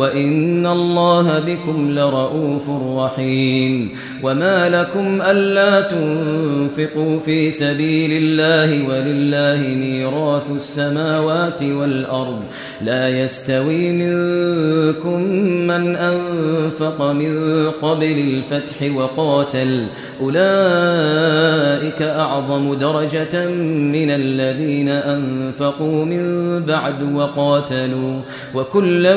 وإن الله بكم لرؤوف رحيم وما لكم ألا تنفقوا في سبيل الله ولله ميراث السماوات والأرض لا يستوي منكم من أنفق من قبل الفتح وقاتل أولئك أعظم درجة من الذين أنفقوا من بعد وقاتلوا وكلا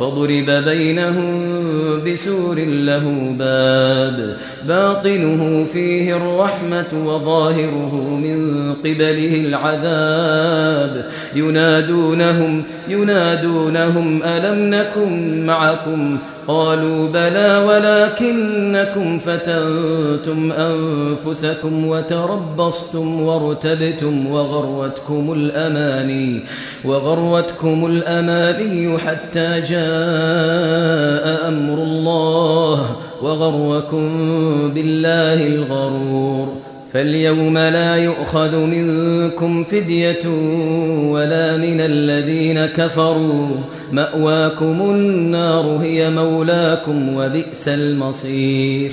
فضرب بينهم بسور له باب باطنه فيه الرحمة وظاهره من قبله العذاب. ينادونهم ينادونهم ألم نكن معكم؟ قالوا بلى ولكنكم فتنتم أنفسكم وتربصتم وارتبتم وغروتكم الأماني وغروتكم الأماني حتى جاء أمر الله وغركم بالله الغرور فاليوم لا يؤخذ منكم فدية ولا من الذين كفروا مأواكم النار هي مولاكم وبئس المصير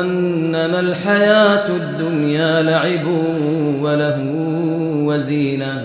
أنما الحياة الدنيا لعب وله وزينة.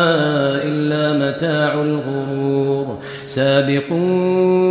إلا متاع الغرور. سابقوا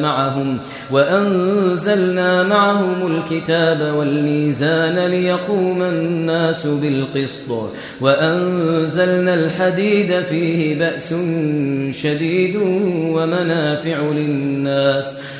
معهم وأنزلنا معهم معهم الكتاب والميزان ليقوم الناس بالقسط وأنزلنا الحديد فيه بأس شديد ومنافع للناس.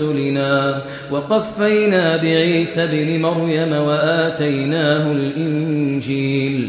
برسلنا وقفينا بعيسى بن مريم وآتيناه الإنجيل